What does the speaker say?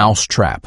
Mouse trap.